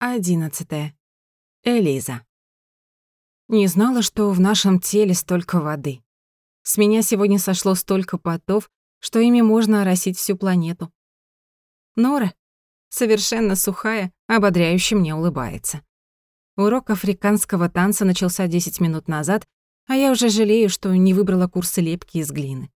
11. Элиза. Не знала, что в нашем теле столько воды. С меня сегодня сошло столько потов, что ими можно оросить всю планету. Нора, совершенно сухая, ободряюще мне улыбается. Урок африканского танца начался 10 минут назад, а я уже жалею, что не выбрала курсы лепки из глины.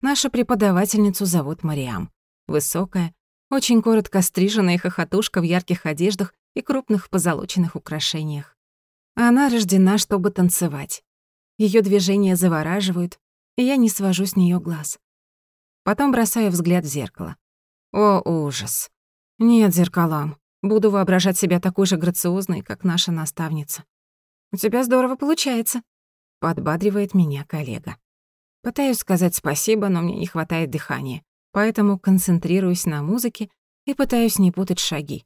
Нашу преподавательницу зовут Мариам. Высокая, очень коротко стриженная хохотушка в ярких одеждах и крупных позолоченных украшениях. Она рождена, чтобы танцевать. Её движения завораживают, и я не свожу с неё глаз. Потом бросаю взгляд в зеркало. О, ужас. Нет зеркалам. Буду воображать себя такой же грациозной, как наша наставница. «У тебя здорово получается», — подбадривает меня коллега. Пытаюсь сказать спасибо, но мне не хватает дыхания, поэтому концентрируюсь на музыке и пытаюсь не путать шаги.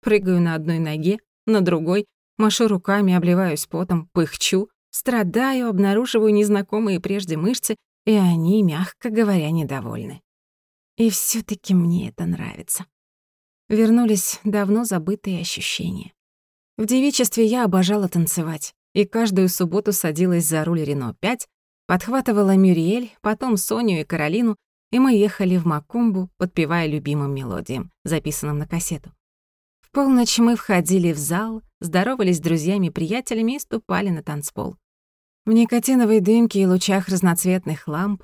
Прыгаю на одной ноге, на другой, машу руками, обливаюсь потом, пыхчу, страдаю, обнаруживаю незнакомые прежде мышцы, и они, мягко говоря, недовольны. И все таки мне это нравится. Вернулись давно забытые ощущения. В девичестве я обожала танцевать, и каждую субботу садилась за руль Рено-5, подхватывала Мюриэль, потом Соню и Каролину, и мы ехали в Макумбу, подпевая любимым мелодиям, записанным на кассету. В полночь мы входили в зал, здоровались с друзьями-приятелями и ступали на танцпол. В никотиновой дымке и лучах разноцветных ламп,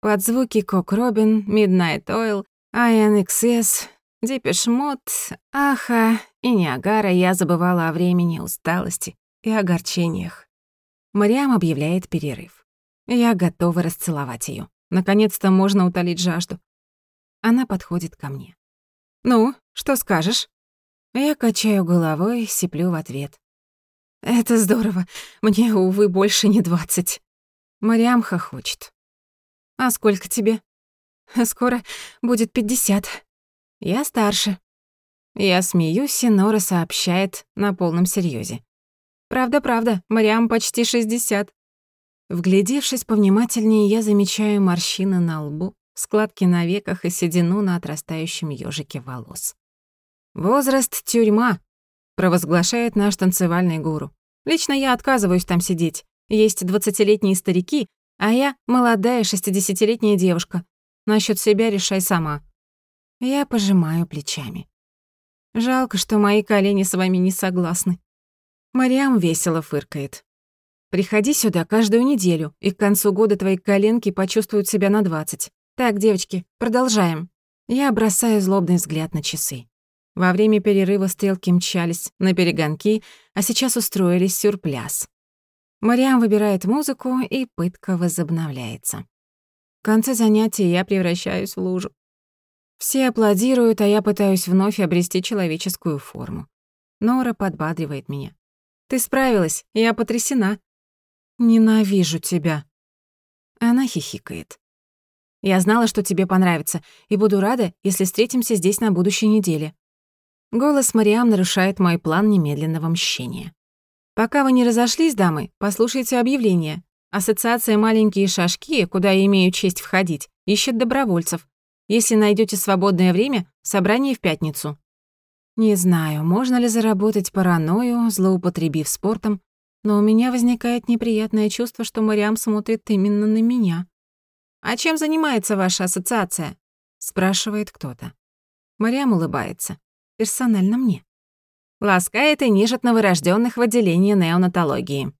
под звуки Кок Робин, Midnight Oil, INXS, Depeche Mode, Аха и Ниагара я забывала о времени, усталости и огорчениях. Мариам объявляет перерыв. Я готова расцеловать её. Наконец-то можно утолить жажду. Она подходит ко мне. «Ну, что скажешь?» Я качаю головой, сиплю в ответ. «Это здорово. Мне, увы, больше не двадцать». Мариам хохочет. «А сколько тебе?» «Скоро будет пятьдесят. Я старше». Я смеюсь, и Нора сообщает на полном серьёзе. «Правда-правда, Мариам почти шестьдесят». Вглядевшись повнимательнее, я замечаю морщины на лбу, складки на веках и седину на отрастающем ёжике волос. «Возраст — тюрьма», — провозглашает наш танцевальный гуру. «Лично я отказываюсь там сидеть. Есть двадцатилетние старики, а я молодая шестидесятилетняя девушка. Насчёт себя решай сама». Я пожимаю плечами. Жалко, что мои колени с вами не согласны. Мариам весело фыркает. Приходи сюда каждую неделю, и к концу года твои коленки почувствуют себя на двадцать. Так, девочки, продолжаем. Я бросаю злобный взгляд на часы. Во время перерыва стрелки мчались на перегонки, а сейчас устроились сюрпляс. Мариам выбирает музыку, и пытка возобновляется. В конце занятия я превращаюсь в лужу. Все аплодируют, а я пытаюсь вновь обрести человеческую форму. Нора подбадривает меня. «Ты справилась, я потрясена». «Ненавижу тебя». Она хихикает. «Я знала, что тебе понравится, и буду рада, если встретимся здесь на будущей неделе. Голос Мариам нарушает мой план немедленного мщения. Пока вы не разошлись, дамы, послушайте объявление. Ассоциация «Маленькие шажки», куда я имею честь входить, ищет добровольцев. Если найдете свободное время, собрание в пятницу. Не знаю, можно ли заработать паранойю, злоупотребив спортом, но у меня возникает неприятное чувство, что Мариам смотрит именно на меня. «А чем занимается ваша ассоциация?» — спрашивает кто-то. Мариам улыбается персонально мне. Ласкает и нежит новорожденных в отделении неонатологии.